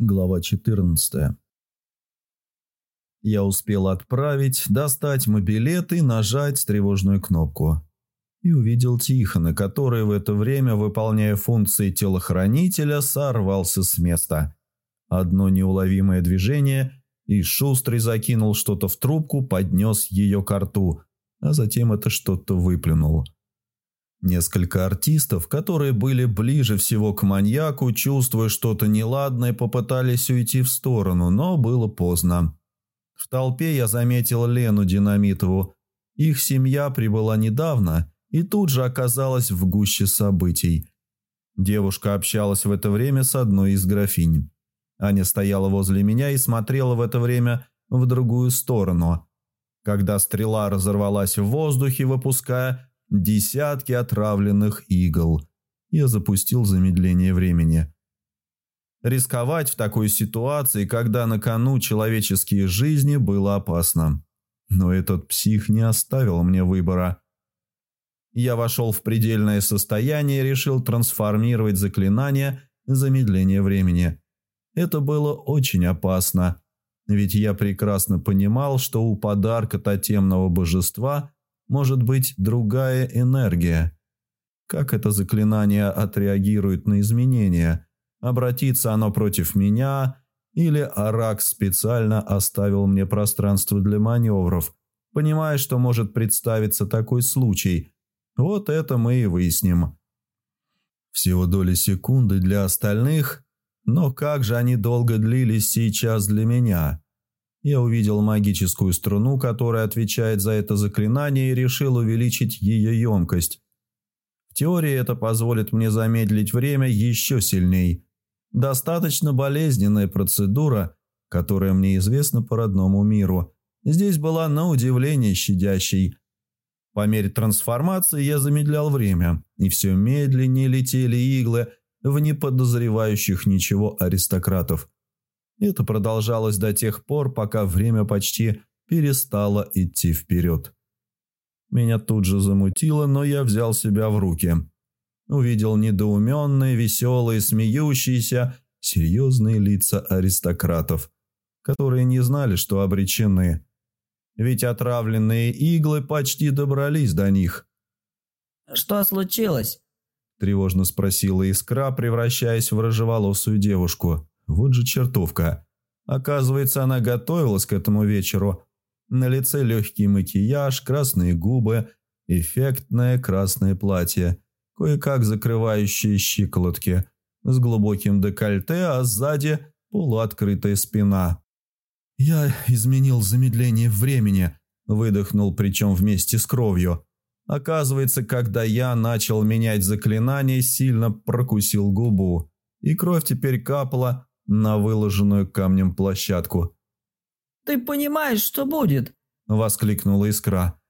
Глава 14. Я успел отправить, достать мобилет и нажать тревожную кнопку. И увидел Тихона, который в это время, выполняя функции телохранителя, сорвался с места. Одно неуловимое движение, и Шустрый закинул что-то в трубку, поднес ее к рту, а затем это что-то выплюнул. Несколько артистов, которые были ближе всего к маньяку, чувствуя что-то неладное, попытались уйти в сторону, но было поздно. В толпе я заметил Лену Динамитову. Их семья прибыла недавно и тут же оказалась в гуще событий. Девушка общалась в это время с одной из графинь. Аня стояла возле меня и смотрела в это время в другую сторону. Когда стрела разорвалась в воздухе, выпуская десятки отравленных игл. Я запустил замедление времени. Рисковать в такой ситуации, когда на кону человеческие жизни, было опасно. Но этот псих не оставил мне выбора. Я вошел в предельное состояние и решил трансформировать заклинание замедления времени. Это было очень опасно, ведь я прекрасно понимал, что у подарка тотемного божества может быть другая энергия. Как это заклинание отреагирует на изменения? Обратится оно против меня или Аракс специально оставил мне пространство для маневров, понимая, что может представиться такой случай? Вот это мы и выясним. Всего доли секунды для остальных, но как же они долго длились сейчас для меня? Я увидел магическую струну, которая отвечает за это заклинание, и решил увеличить ее емкость. В теории это позволит мне замедлить время еще сильней. Достаточно болезненная процедура, которая мне известна по родному миру. Здесь была на удивление щадящей. По мере трансформации я замедлял время, и все медленнее летели иглы в неподозревающих ничего аристократов. Это продолжалось до тех пор, пока время почти перестало идти вперед. Меня тут же замутило, но я взял себя в руки. Увидел недоуменные, веселые, смеющиеся, серьезные лица аристократов, которые не знали, что обречены. Ведь отравленные иглы почти добрались до них. «Что случилось?» – тревожно спросила Искра, превращаясь в рыжеволосую девушку. Вот же чертовка. Оказывается, она готовилась к этому вечеру. На лице легкий макияж, красные губы, эффектное красное платье, кое-как закрывающие щиколотки, с глубоким декольте, а сзади полуоткрытая спина. «Я изменил замедление времени», – выдохнул, причем вместе с кровью. Оказывается, когда я начал менять заклинание, сильно прокусил губу, и кровь теперь капала на выложенную камнем площадку. «Ты понимаешь, что будет?» – воскликнула искра.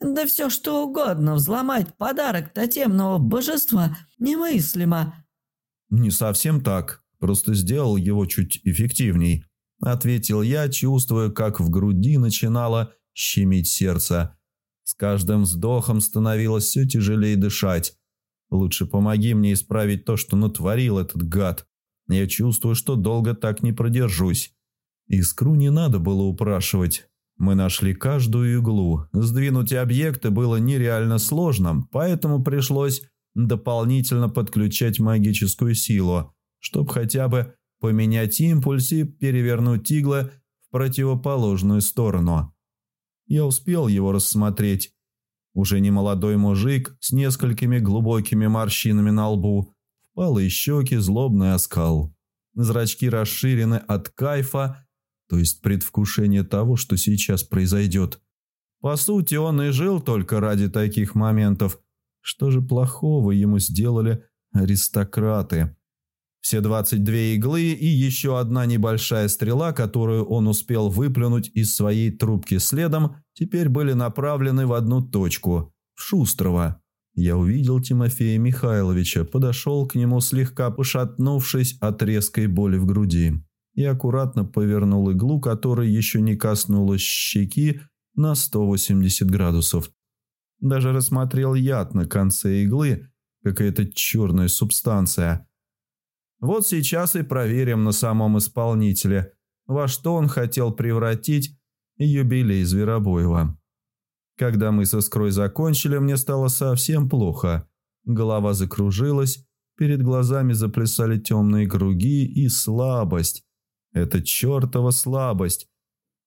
«Да все что угодно, взломать подарок тотемного божества немыслимо». «Не совсем так, просто сделал его чуть эффективней», – ответил я, чувствуя, как в груди начинало щемить сердце. С каждым вздохом становилось все тяжелее дышать. «Лучше помоги мне исправить то, что натворил этот гад». Я чувствую, что долго так не продержусь. Искру не надо было упрашивать. Мы нашли каждую иглу. Сдвинуть объекты было нереально сложно, поэтому пришлось дополнительно подключать магическую силу, чтобы хотя бы поменять импульс и перевернуть иглы в противоположную сторону. Я успел его рассмотреть. Уже не молодой мужик с несколькими глубокими морщинами на лбу, впалые щеки, злобный оскал. Зрачки расширены от кайфа, то есть предвкушения того, что сейчас произойдет. По сути, он и жил только ради таких моментов. Что же плохого ему сделали аристократы? Все 22 иглы и еще одна небольшая стрела, которую он успел выплюнуть из своей трубки следом, теперь были направлены в одну точку – в Шустрого. Я увидел Тимофея Михайловича, подошел к нему, слегка пошатнувшись от резкой боли в груди, и аккуратно повернул иглу, которая еще не коснулась щеки, на 180 градусов. Даже рассмотрел яд на конце иглы, какая-то черная субстанция. Вот сейчас и проверим на самом исполнителе, во что он хотел превратить юбилей Зверобоева. Когда мы с Искрой закончили, мне стало совсем плохо. Голова закружилась, перед глазами заплясали темные круги и слабость. Это чертова слабость.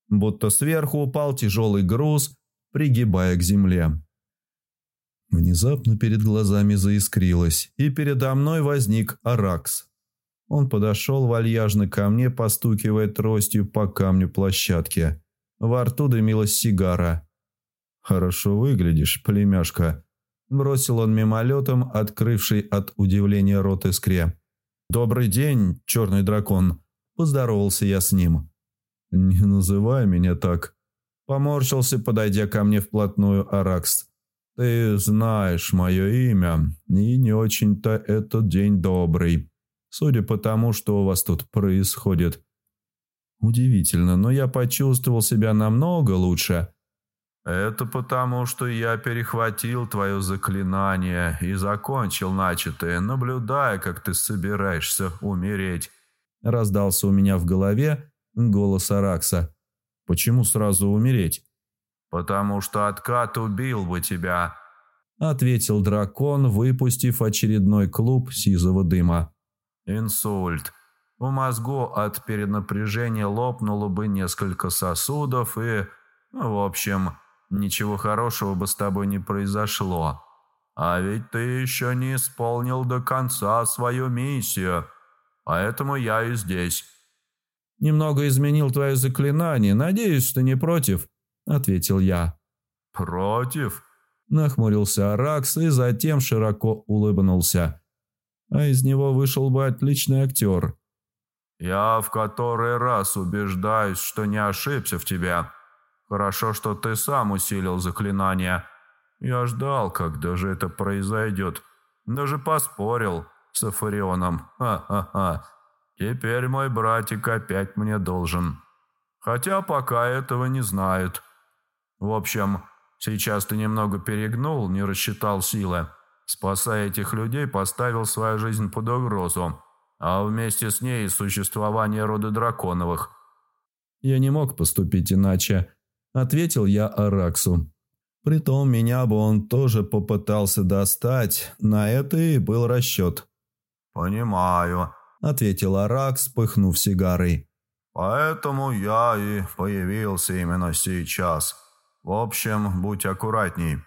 Будто сверху упал тяжелый груз, пригибая к земле. Внезапно перед глазами заискрилось, и передо мной возник Аракс. Он подошел вальяжно ко мне, постукивая тростью по камню площадки. Во рту дымилась сигара. «Хорошо выглядишь, племяшка», – бросил он мимолетом, открывший от удивления рот искре. «Добрый день, черный дракон», – поздоровался я с ним. «Не называй меня так», – поморщился, подойдя ко мне вплотную Аракс. «Ты знаешь мое имя, и не очень-то этот день добрый, судя по тому, что у вас тут происходит». Удивительно, но я почувствовал себя намного лучше. «Это потому, что я перехватил твое заклинание и закончил начатое, наблюдая, как ты собираешься умереть», – раздался у меня в голове голос Аракса. «Почему сразу умереть?» «Потому что откат убил бы тебя», – ответил дракон, выпустив очередной клуб сизого дыма. «Инсульт. В мозгу от перенапряжения лопнуло бы несколько сосудов и... В общем, ничего хорошего бы с тобой не произошло. А ведь ты еще не исполнил до конца свою миссию, поэтому я и здесь». «Немного изменил твое заклинание, надеюсь, что не против», – ответил я. «Против?» – нахмурился Аракс и затем широко улыбнулся. А из него вышел бы отличный актер. «Я в который раз убеждаюсь, что не ошибся в тебе. Хорошо, что ты сам усилил заклинание. Я ждал, когда же это произойдет. Даже поспорил с Афарионом. Ха-ха-ха. Теперь мой братик опять мне должен». Хотя пока этого не знает. В общем, сейчас ты немного перегнул, не рассчитал силы. Спасая этих людей, поставил свою жизнь под угрозу, а вместе с ней существование рода драконовых. «Я не мог поступить иначе», – ответил я Араксу. Притом меня бы он тоже попытался достать, на это и был расчет. «Понимаю», – ответил Аракс, пыхнув сигарой. Поэтому я и появился именно сейчас. В общем, будь аккуратней.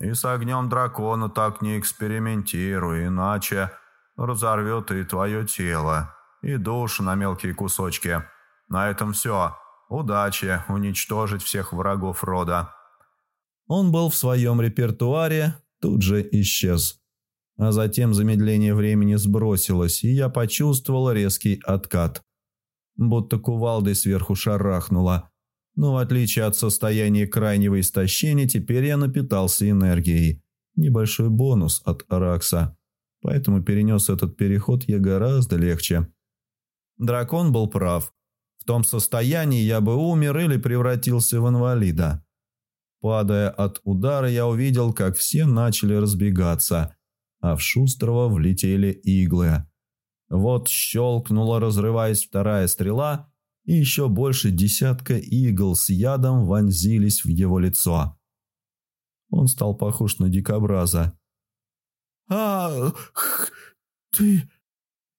И с огнем дракона так не экспериментируй, иначе разорвет и твое тело, и душу на мелкие кусочки. На этом все. Удачи уничтожить всех врагов рода». Он был в своем репертуаре, тут же исчез. А затем замедление времени сбросилось, и я почувствовал резкий откат будто кувалдой сверху шарахнула. Но в отличие от состояния крайнего истощения, теперь я напитался энергией. Небольшой бонус от Аракса. Поэтому перенес этот переход я гораздо легче. Дракон был прав. В том состоянии я бы умер или превратился в инвалида. Падая от удара, я увидел, как все начали разбегаться, а в Шустрого влетели иглы. Вот щелкнула, разрываясь вторая стрела, и еще больше десятка игл с ядом вонзились в его лицо. Он стал похож на дикобраза. а ты...»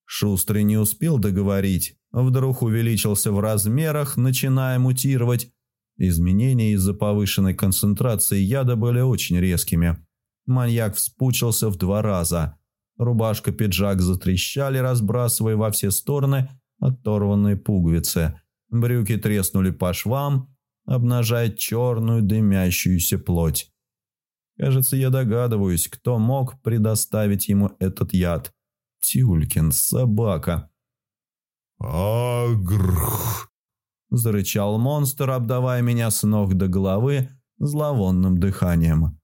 Шустрый не успел договорить. Вдруг увеличился в размерах, начиная мутировать. Изменения из-за повышенной концентрации яда были очень резкими. Маньяк вспучился в два раза – Рубашка-пиджак затрещали, разбрасывая во все стороны оторванные пуговицы. Брюки треснули по швам, обнажая черную дымящуюся плоть. Кажется, я догадываюсь, кто мог предоставить ему этот яд. Тюлькин, собака. «Агрх!» – зарычал монстр, обдавая меня с ног до головы зловонным дыханием.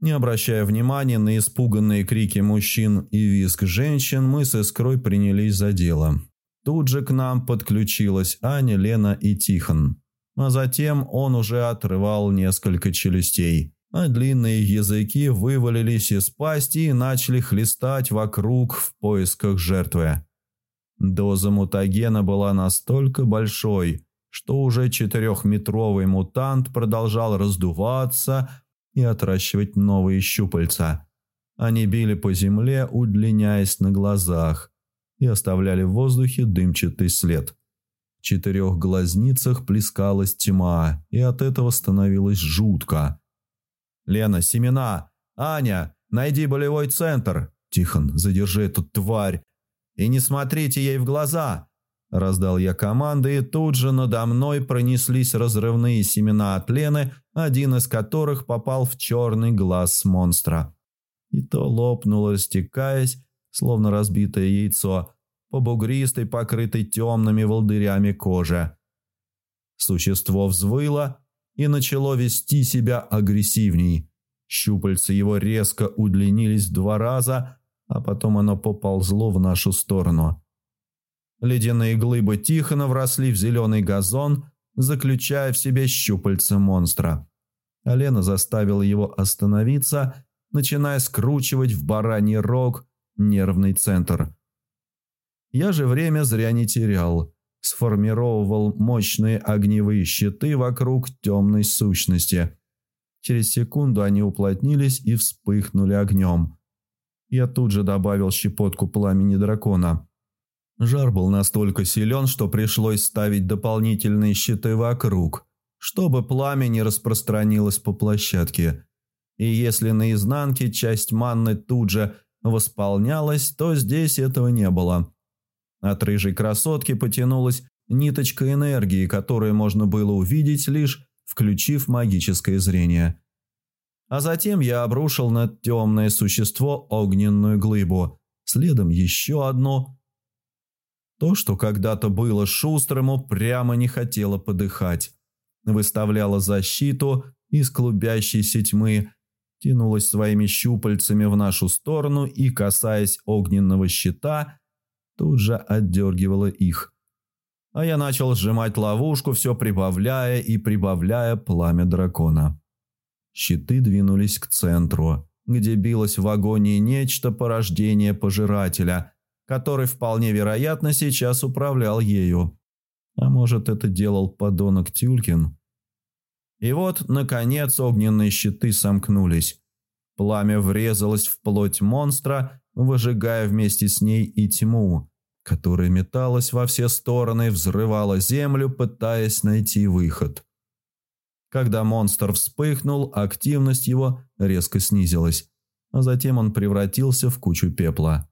Не обращая внимания на испуганные крики мужчин и визг женщин, мы с Искрой принялись за дело. Тут же к нам подключилась Аня, Лена и Тихон. А затем он уже отрывал несколько челюстей. А длинные языки вывалились из пасти и начали хлестать вокруг в поисках жертвы. Доза мутагена была настолько большой, что уже четырехметровый мутант продолжал раздуваться и отращивать новые щупальца. Они били по земле, удлиняясь на глазах, и оставляли в воздухе дымчатый след. В четырех глазницах плескалась тьма, и от этого становилось жутко. «Лена, семена! Аня, найди болевой центр!» «Тихон, задержи эту тварь! И не смотрите ей в глаза!» Раздал я команды, и тут же надо мной пронеслись разрывные семена от Лены, один из которых попал в черный глаз монстра. И то лопнуло, растекаясь, словно разбитое яйцо, по бугристой, покрытой темными волдырями коже. Существо взвыло и начало вести себя агрессивней. Щупальца его резко удлинились два раза, а потом оно поползло в нашу сторону. Ледяные глыбы Тихона вросли в зеленый газон, заключая в себе щупальца монстра. Алена заставила его остановиться, начиная скручивать в бараний рог нервный центр. Я же время зря не терял. Сформировал мощные огневые щиты вокруг темной сущности. Через секунду они уплотнились и вспыхнули огнем. Я тут же добавил щепотку пламени дракона. Жар был настолько силен, что пришлось ставить дополнительные щиты вокруг, чтобы пламя не распространилось по площадке. И если на изнанке часть манны тут же восполнялась, то здесь этого не было. От рыжей красотки потянулась ниточка энергии, которую можно было увидеть, лишь включив магическое зрение. А затем я обрушил на темное существо огненную глыбу, следом еще одну. То, что когда-то было шустрому, прямо не хотело подыхать. Выставляло защиту из клубящейся тьмы, тянулась своими щупальцами в нашу сторону и, касаясь огненного щита, тут же отдергивала их. А я начал сжимать ловушку, все прибавляя и прибавляя пламя дракона. Щиты двинулись к центру, где билось в агонии нечто порождение пожирателя, который вполне вероятно сейчас управлял ею. А может, это делал подонок Тюлькин? И вот, наконец, огненные щиты сомкнулись. Пламя врезалось в плоть монстра, выжигая вместе с ней и тьму, которая металась во все стороны, взрывала землю, пытаясь найти выход. Когда монстр вспыхнул, активность его резко снизилась, а затем он превратился в кучу пепла.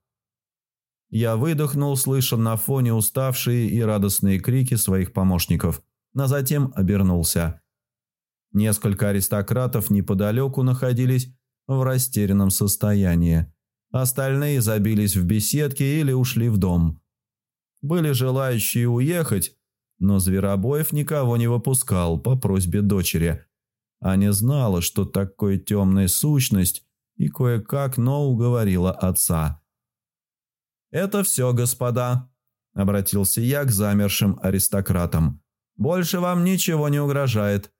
Я выдохнул, слыша на фоне уставшие и радостные крики своих помощников, а затем обернулся. Несколько аристократов неподалеку находились в растерянном состоянии. Остальные забились в беседки или ушли в дом. Были желающие уехать, но Зверобоев никого не выпускал по просьбе дочери. Аня знала, что такое темная сущность, и кое-как, но уговорила отца. «Это все, господа», – обратился я к замершим аристократам. «Больше вам ничего не угрожает».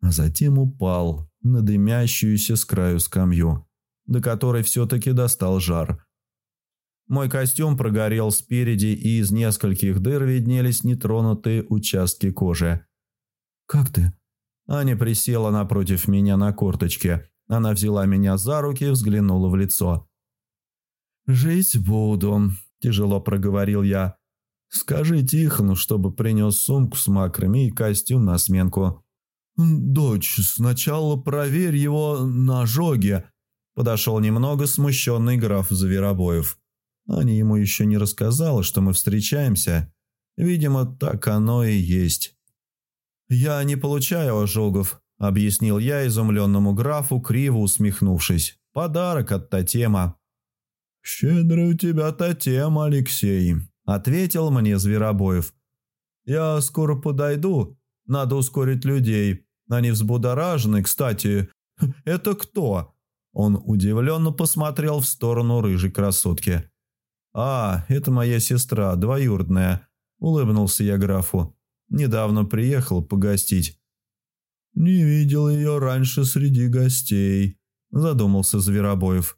А затем упал на дымящуюся с краю скамью, до которой все-таки достал жар. Мой костюм прогорел спереди, и из нескольких дыр виднелись нетронутые участки кожи. «Как ты?» Аня присела напротив меня на корточке. Она взяла меня за руки и взглянула в лицо. «Жить буду», – тяжело проговорил я. «Скажи Тихону, чтобы принес сумку с макрами и костюм на сменку». «Дочь, сначала проверь его на ожоге», – подошел немного смущенный граф Заверобоев. Аня ему еще не рассказала, что мы встречаемся. Видимо, так оно и есть. «Я не получаю ожогов», – объяснил я изумленному графу, криво усмехнувшись. «Подарок от Татема». «Щедрый у тебя Татема, Алексей», – ответил мне Зверобоев. «Я скоро подойду. Надо ускорить людей. Они взбудоражены. Кстати, это кто?» Он удивленно посмотрел в сторону рыжей красотки. «А, это моя сестра, двоюродная», – улыбнулся я графу. «Недавно приехал погостить». «Не видел ее раньше среди гостей», – задумался Зверобоев.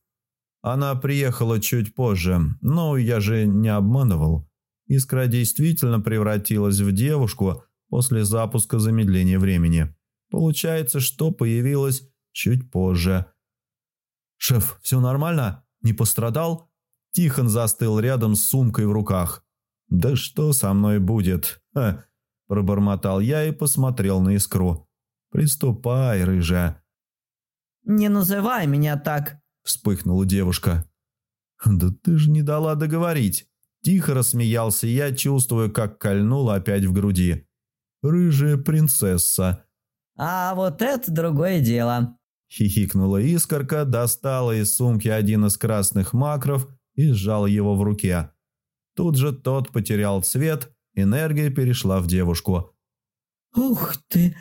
«Она приехала чуть позже, но я же не обманывал. Искра действительно превратилась в девушку после запуска замедления времени. Получается, что появилась чуть позже». «Шеф, все нормально? Не пострадал?» Тихон застыл рядом с сумкой в руках. «Да что со мной будет?» Ха, Пробормотал я и посмотрел на искру. «Приступай, рыжая». «Не называй меня так», – вспыхнула девушка. «Да ты же не дала договорить». Тихо рассмеялся я, чувствуя, как кольнуло опять в груди. «Рыжая принцесса». «А вот это другое дело», – хихикнула искорка, достала из сумки один из красных макров и сжал его в руке. Тут же тот потерял цвет, энергия перешла в девушку. «Ух ты!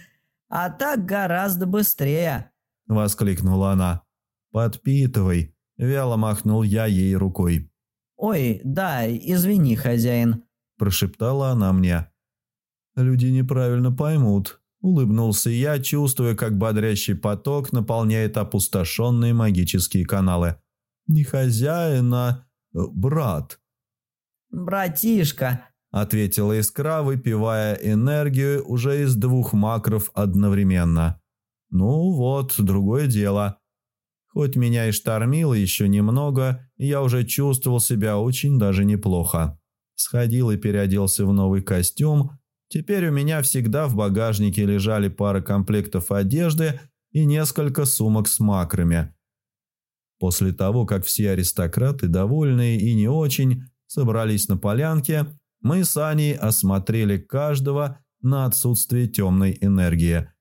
А так гораздо быстрее!» – воскликнула она. «Подпитывай!» – вяло махнул я ей рукой. «Ой, да, извини, хозяин», – прошептала она мне. «Люди неправильно поймут», – улыбнулся я, чувствуя, как бодрящий поток наполняет опустошенные магические каналы. «Не хозяин, а э, брат». «Братишка», – ответила искра, выпивая энергию уже из двух макров одновременно. «Ну вот, другое дело». Хоть меня и штормило еще немного, я уже чувствовал себя очень даже неплохо. Сходил и переоделся в новый костюм. Теперь у меня всегда в багажнике лежали пара комплектов одежды и несколько сумок с макрами. После того, как все аристократы, довольные и не очень, собрались на полянке, мы с Аней осмотрели каждого на отсутствие темной энергии –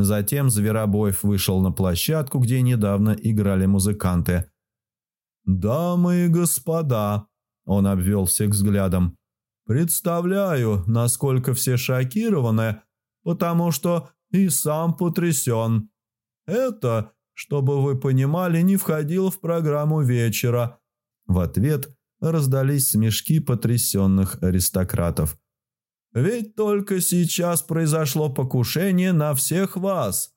Затем Зверобоев вышел на площадку, где недавно играли музыканты. «Дамы и господа», – он обвел всех взглядом, – «представляю, насколько все шокированы, потому что и сам потрясен. Это, чтобы вы понимали, не входило в программу вечера». В ответ раздались смешки потрясенных аристократов. Ведь только сейчас произошло покушение на всех вас.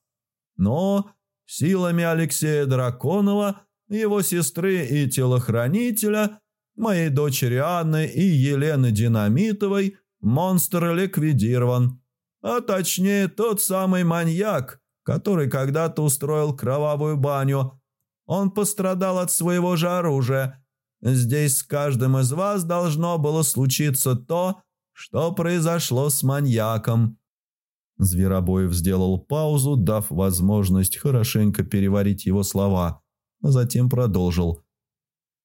Но силами Алексея Драконова, его сестры и телохранителя, моей дочери Анны и Елены Динамитовой, монстр ликвидирован. А точнее, тот самый маньяк, который когда-то устроил кровавую баню. Он пострадал от своего же оружия. Здесь с каждым из вас должно было случиться то, что произошло с маньяком?» Зверобоев сделал паузу, дав возможность хорошенько переварить его слова, а затем продолжил.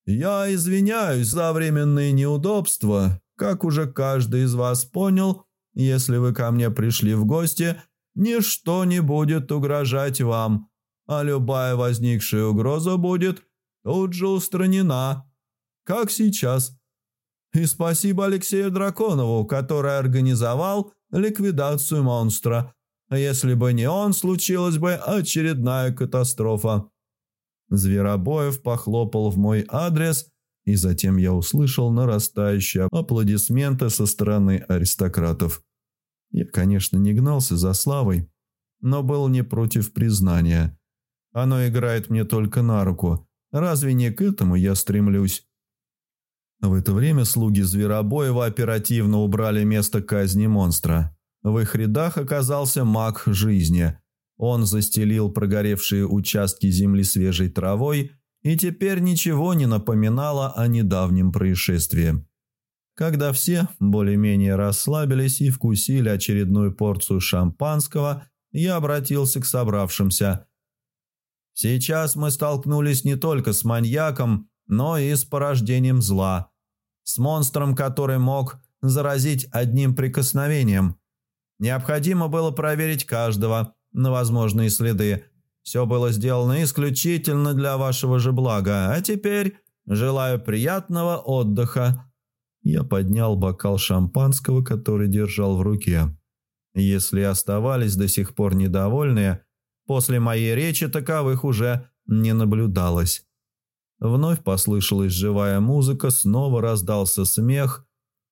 «Я извиняюсь за временные неудобства. Как уже каждый из вас понял, если вы ко мне пришли в гости, ничто не будет угрожать вам, а любая возникшая угроза будет тут же устранена, как сейчас. И спасибо Алексею Драконову, который организовал ликвидацию монстра. Если бы не он, случилась бы очередная катастрофа. Зверобоев похлопал в мой адрес, и затем я услышал нарастающие аплодисменты со стороны аристократов. Я, конечно, не гнался за славой, но был не против признания. Оно играет мне только на руку. Разве не к этому я стремлюсь? В это время слуги Зверобоева оперативно убрали место казни монстра. В их рядах оказался маг жизни. Он застелил прогоревшие участки земли свежей травой, и теперь ничего не напоминало о недавнем происшествии. Когда все более-менее расслабились и вкусили очередную порцию шампанского, я обратился к собравшимся. «Сейчас мы столкнулись не только с маньяком, но и с порождением зла. С монстром, который мог заразить одним прикосновением. Необходимо было проверить каждого на возможные следы. Все было сделано исключительно для вашего же блага. А теперь желаю приятного отдыха». Я поднял бокал шампанского, который держал в руке. Если оставались до сих пор недовольные, после моей речи таковых уже не наблюдалось. Вновь послышалась живая музыка, снова раздался смех.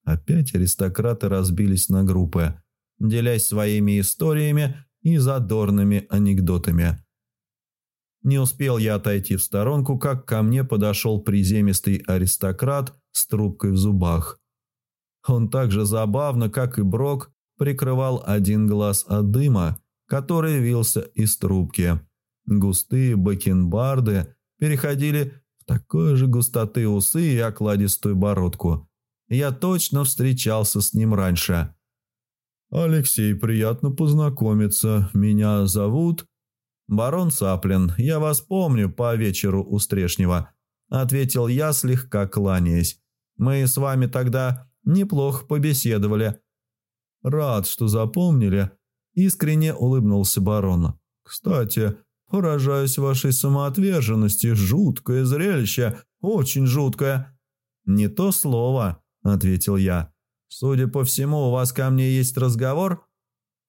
Опять аристократы разбились на группы, делясь своими историями и задорными анекдотами. Не успел я отойти в сторонку, как ко мне подошел приземистый аристократ с трубкой в зубах. Он так же забавно, как и Брок, прикрывал один глаз от дыма, который вился из трубки. Густые бакенбарды переходили в такой же густоты усы и окладистую бородку. Я точно встречался с ним раньше. «Алексей, приятно познакомиться. Меня зовут...» «Барон Саплин. Я вас помню по вечеру у Стрешнего», — ответил я, слегка кланяясь. «Мы с вами тогда неплохо побеседовали». «Рад, что запомнили», — искренне улыбнулся барон. «Кстати, поражаюсь вашей самоотверженности. Жуткое зрелище, очень жуткое». «Не то слово», — ответил я. «Судя по всему, у вас ко мне есть разговор?»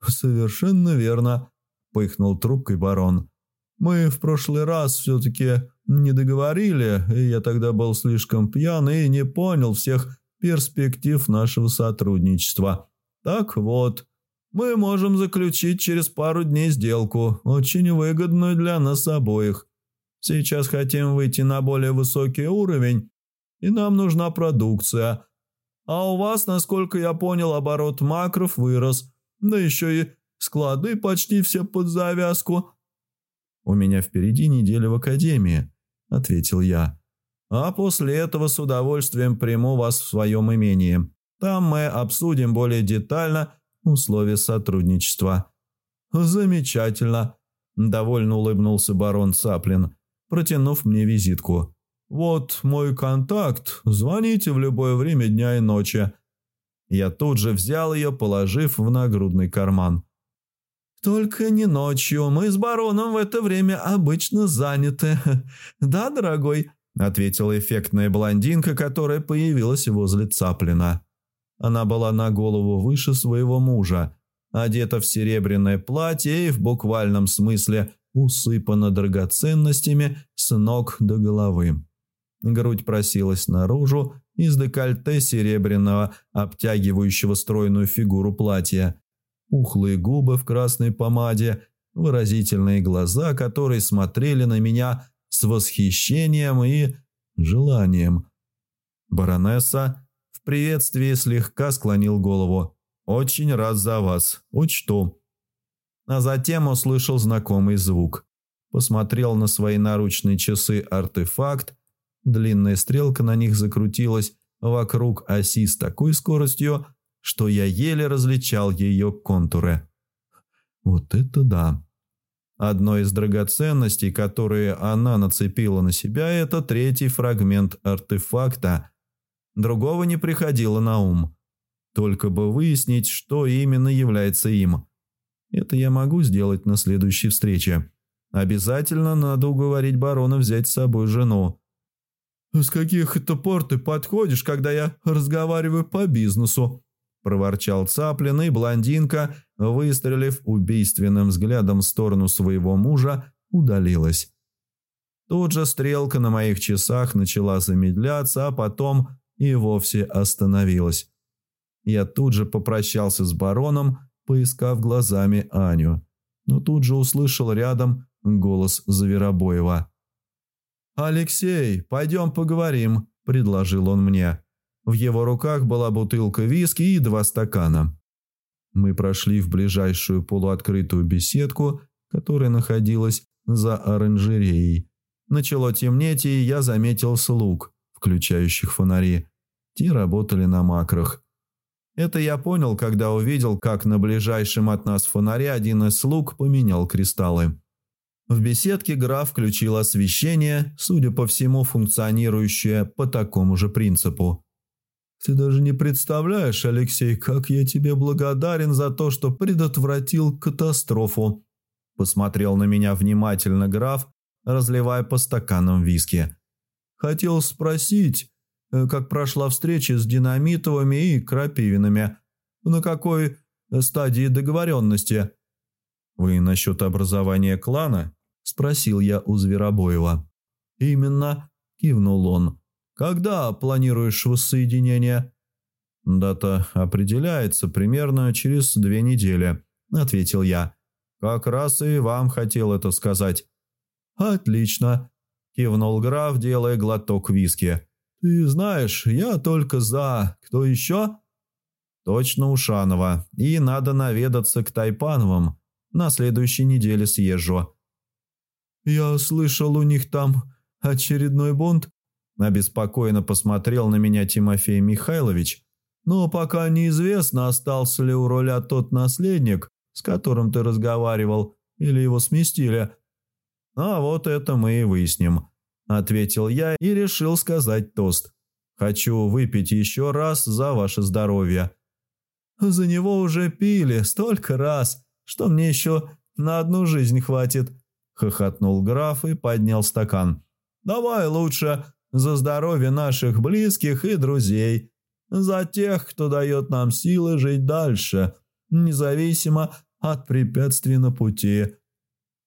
«Совершенно верно», — пыхнул трубкой барон. «Мы в прошлый раз все-таки не договорили, и я тогда был слишком пьян и не понял всех перспектив нашего сотрудничества. Так вот, мы можем заключить через пару дней сделку, очень выгодную для нас обоих. Сейчас хотим выйти на более высокий уровень, и нам нужна продукция. А у вас, насколько я понял, оборот макров вырос, да еще и склады почти все под завязку». «У меня впереди неделя в академии», — ответил я. А после этого с удовольствием приму вас в своем имении. Там мы обсудим более детально условия сотрудничества». «Замечательно», – довольно улыбнулся барон Саплин, протянув мне визитку. «Вот мой контакт. Звоните в любое время дня и ночи». Я тут же взял ее, положив в нагрудный карман. «Только не ночью. Мы с бароном в это время обычно заняты. Да, дорогой?» ответила эффектная блондинка, которая появилась возле Цаплина. Она была на голову выше своего мужа, одета в серебряное платье и в буквальном смысле усыпана драгоценностями с ног до головы. Грудь просилась наружу из декольте серебряного, обтягивающего стройную фигуру платья. Пухлые губы в красной помаде, выразительные глаза, которые смотрели на меня с восхищением и желанием. Баронесса в приветствии слегка склонил голову. «Очень рад за вас. Учту». А затем услышал знакомый звук. Посмотрел на свои наручные часы артефакт. Длинная стрелка на них закрутилась вокруг оси с такой скоростью, что я еле различал ее контуры. Вот это да! Одной из драгоценностей, которые она нацепила на себя, это третий фрагмент артефакта. Другого не приходило на ум. Только бы выяснить, что именно является им. Это я могу сделать на следующей встрече. Обязательно надо уговорить барона взять с собой жену. «С каких это пор ты подходишь, когда я разговариваю по бизнесу?» проворчал Цаплин, и блондинка, выстрелив убийственным взглядом в сторону своего мужа, удалилась. Тут же стрелка на моих часах начала замедляться, а потом и вовсе остановилась. Я тут же попрощался с бароном, поискав глазами Аню, но тут же услышал рядом голос Заверобоева. «Алексей, пойдем поговорим», – предложил он мне. В его руках была бутылка виски и два стакана. Мы прошли в ближайшую полуоткрытую беседку, которая находилась за оранжереей. Начало темнеть, и я заметил слуг, включающих фонари. Те работали на макрах. Это я понял, когда увидел, как на ближайшем от нас фонаре один из слуг поменял кристаллы. В беседке граф включил освещение, судя по всему, функционирующее по такому же принципу. Ты даже не представляешь, Алексей, как я тебе благодарен за то, что предотвратил катастрофу. Посмотрел на меня внимательно граф, разливая по стаканам виски. Хотел спросить, э, как прошла встреча с Динамитовыми и Крапивинами. На какой стадии договоренности? «Вы насчет образования клана?» – спросил я у Зверобоева. «Именно», – кивнул он. Когда планируешь воссоединение?» «Дата определяется примерно через две недели», – ответил я. Как раз и вам хотел это сказать». «Отлично», – кивнул граф, делая глоток виски. «Ты знаешь, я только за... Кто еще?» «Точно Ушанова. И надо наведаться к Тайпановым. На следующей неделе съезжу». «Я слышал, у них там очередной бунт?» Обеспокоенно посмотрел на меня Тимофей Михайлович. «Но пока неизвестно, остался ли у руля тот наследник, с которым ты разговаривал, или его сместили». «А вот это мы и выясним», – ответил я и решил сказать тост. «Хочу выпить еще раз за ваше здоровье». «За него уже пили столько раз, что мне еще на одну жизнь хватит», – хохотнул граф и поднял стакан. «Давай лучше за здоровье наших близких и друзей, за тех, кто дает нам силы жить дальше, независимо от препятствий на пути».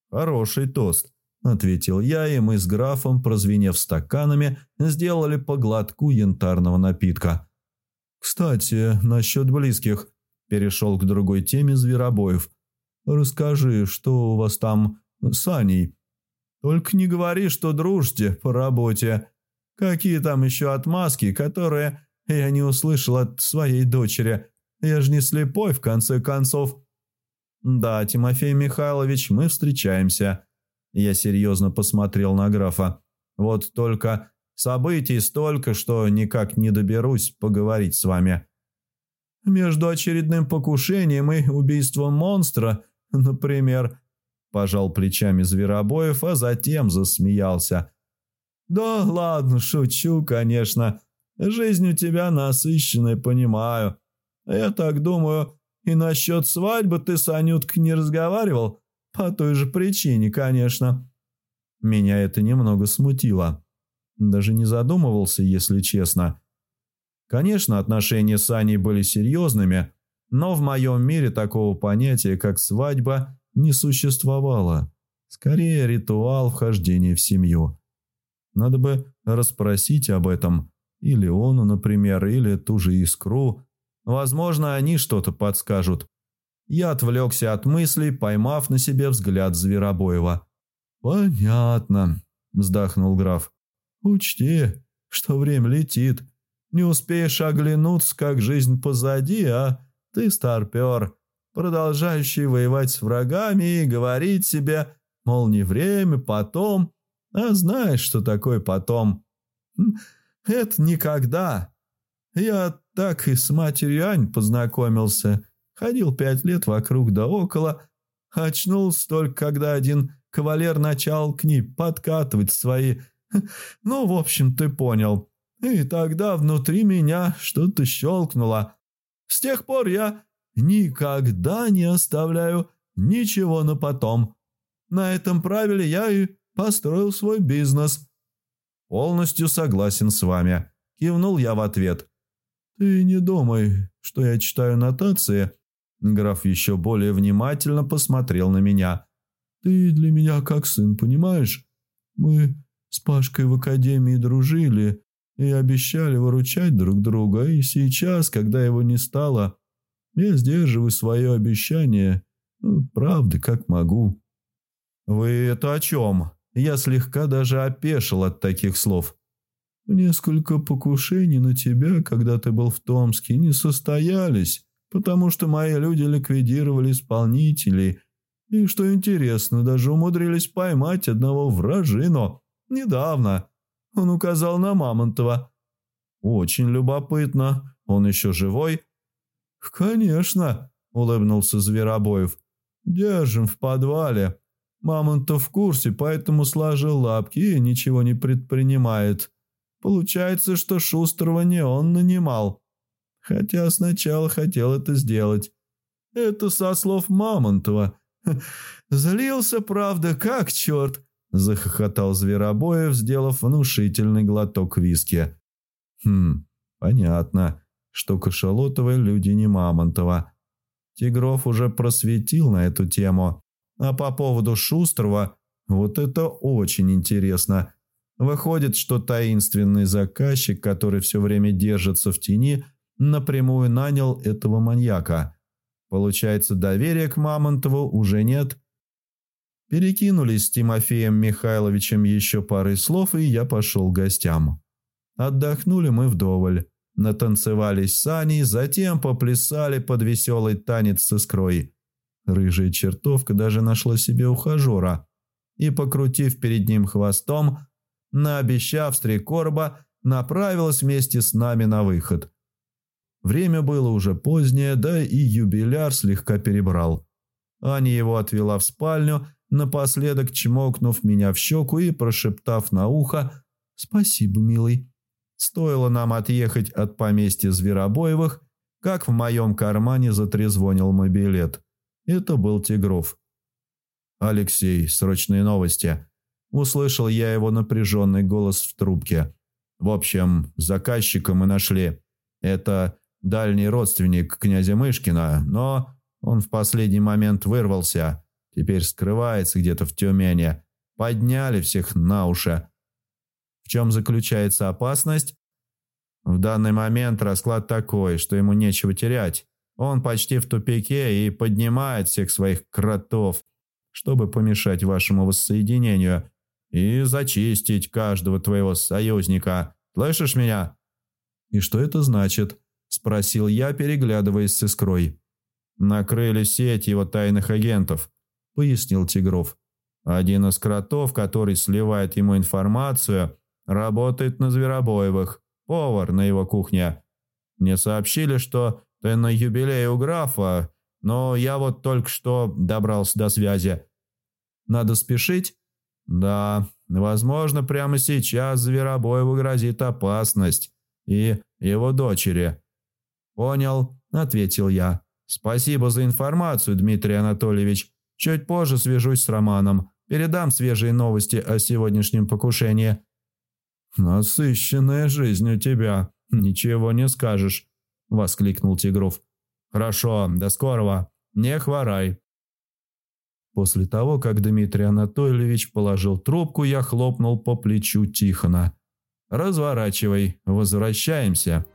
«Хороший тост», – ответил я, и мы с графом, прозвенев стаканами, сделали по глотку янтарного напитка. «Кстати, насчет близких», – перешел к другой теме Зверобоев. «Расскажи, что у вас там с Аней?» «Только не говори, что дружите по работе. Какие там еще отмазки, которые я не услышал от своей дочери? Я же не слепой, в конце концов». «Да, Тимофей Михайлович, мы встречаемся». Я серьезно посмотрел на графа. «Вот только событий столько, что никак не доберусь поговорить с вами». «Между очередным покушением и убийством монстра, например», пожал плечами Зверобоев, а затем засмеялся. «Да ладно, шучу, конечно. Жизнь у тебя насыщенная, понимаю. Я так думаю, и насчет свадьбы ты с Анюткой не разговаривал?» По той же причине, конечно. Меня это немного смутило. Даже не задумывался, если честно. Конечно, отношения с Аней были серьезными, но в моем мире такого понятия, как свадьба, не существовало. Скорее, ритуал вхождения в семью. Надо бы расспросить об этом. Или Ону, например, или ту же Искру. Возможно, они что-то подскажут. Я отвлекся от мыслей, поймав на себе взгляд Зверобоева. «Понятно», – вздохнул граф. «Учти, что время летит. Не успеешь оглянуться, как жизнь позади, а ты старпер, продолжающий воевать с врагами и говорить себе, мол, не время, потом. А знаешь, что такое потом? Это никогда. Я так и с матерью Ань познакомился». Ходил пять лет вокруг да около. Очнулся только, когда один кавалер начал к ней подкатывать свои... Ну, в общем, ты понял. И тогда внутри меня что-то щелкнуло. С тех пор я никогда не оставляю ничего на потом. На этом правиле я и построил свой бизнес. Полностью согласен с вами. Кивнул я в ответ. Ты не думай, что я читаю нотации Граф еще более внимательно посмотрел на меня. «Ты для меня как сын, понимаешь? Мы с Пашкой в академии дружили и обещали выручать друг друга, и сейчас, когда его не стало, я сдерживаю свое обещание, ну, правда, как могу». «Вы это о чем?» Я слегка даже опешил от таких слов. «Несколько покушений на тебя, когда ты был в Томске, не состоялись» потому что мои люди ликвидировали исполнителей, и, что интересно, даже умудрились поймать одного вражину. Недавно. Он указал на Мамонтова. Очень любопытно. Он еще живой? Конечно, улыбнулся Зверобоев. Держим в подвале. Мамонтов в курсе, поэтому сложил лапки и ничего не предпринимает. Получается, что Шустрого не он нанимал хотя сначала хотел это сделать. Это со слов Мамонтова. Злился, правда, как черт, захохотал Зверобоев, сделав внушительный глоток виски. Хм, понятно, что Кашалотовы люди не Мамонтова. Тигров уже просветил на эту тему. А по поводу Шустрого, вот это очень интересно. Выходит, что таинственный заказчик, который все время держится в тени – напрямую нанял этого маньяка. Получается, доверия к Мамонтову уже нет. Перекинулись с Тимофеем Михайловичем еще парой слов, и я пошел к гостям. Отдохнули мы вдоволь. Натанцевались с Аней, затем поплясали под веселый танец с искрой. Рыжая чертовка даже нашла себе ухажера. И, покрутив перед ним хвостом, наобещав с три короба, направилась вместе с нами на выход. Время было уже позднее, да и юбиляр слегка перебрал. Аня его отвела в спальню, напоследок чмокнув меня в щеку и прошептав на ухо «Спасибо, милый». Стоило нам отъехать от поместья Зверобоевых, как в моем кармане затрезвонил мой билет. Это был Тигров. «Алексей, срочные новости». Услышал я его напряженный голос в трубке. В общем, заказчика мы нашли. Это дальний родственник князя Мышкина, но он в последний момент вырвался. Теперь скрывается где-то в Тюмени. Подняли всех на уши. В чем заключается опасность? В данный момент расклад такой, что ему нечего терять. Он почти в тупике и поднимает всех своих кротов, чтобы помешать вашему воссоединению и зачистить каждого твоего союзника. Слышишь меня?» «И что это значит?» – спросил я, переглядываясь с искрой. «Накрыли сеть его тайных агентов», – пояснил Тигров. «Один из кротов, который сливает ему информацию, работает на Зверобоевых, повар на его кухне. Мне сообщили, что ты на юбилее у графа, но я вот только что добрался до связи». «Надо спешить?» Да, возможно, прямо сейчас Зверобоеву грозит опасность. И его дочери. Понял, ответил я. Спасибо за информацию, Дмитрий Анатольевич. Чуть позже свяжусь с Романом. Передам свежие новости о сегодняшнем покушении. «Насыщенная жизнь у тебя, ничего не скажешь», – воскликнул Тигров. «Хорошо, до скорого. Не хворай». После того, как Дмитрий Анатольевич положил трубку, я хлопнул по плечу Тихона. «Разворачивай, возвращаемся».